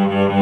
Mm-hmm.